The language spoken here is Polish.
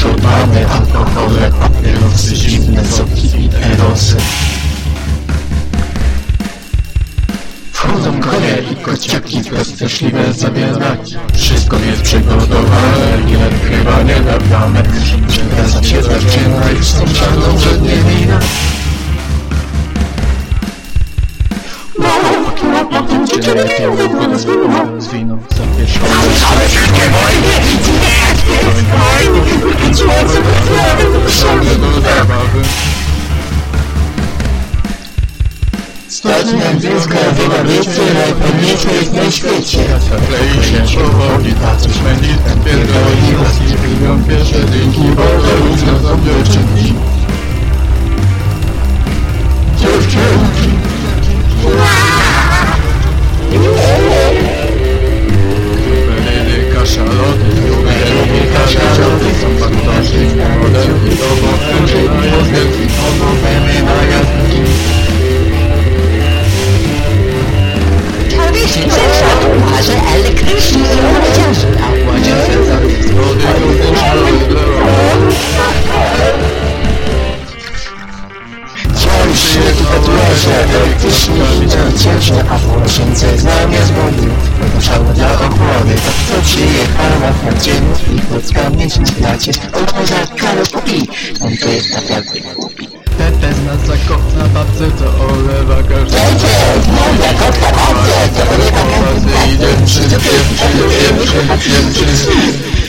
Szopany, alkohole, papierosy, zimne soki i erosy Wchodzą koje i kociaki, bezstraszliwe zabieraki Wszystko jest przygotowane, nie chyba nie nabrane Przyda się zaczyna i sąsiadom, że nie wina Zwinął zawieszony Stać nam dziecka, wybawicy, najpełniejsze jest na świecie. Klei się powoli, tacy szmeni, ten pierdoli nas i pierwsze dynki, bo to różne są dziewczynki. Dziewczynki. Krypeliny, kaszaloty, numery, kaszaloty, są faktorzy, omówiemy na jazdki. I podleże, elektryczny i cięższy, a w łazience zamiast wody. Szała dla ochłody, tak to przyjechała w dzień i pod kamień w placie. Oto za kalopi, on to jest naprawdę głupi. Tete z nas zakopna babce, to olewa każdy. Moja kotka babcia, to olewa Pasy i dziewczyn, dziewczyn, dziewczyn, dziewczyn.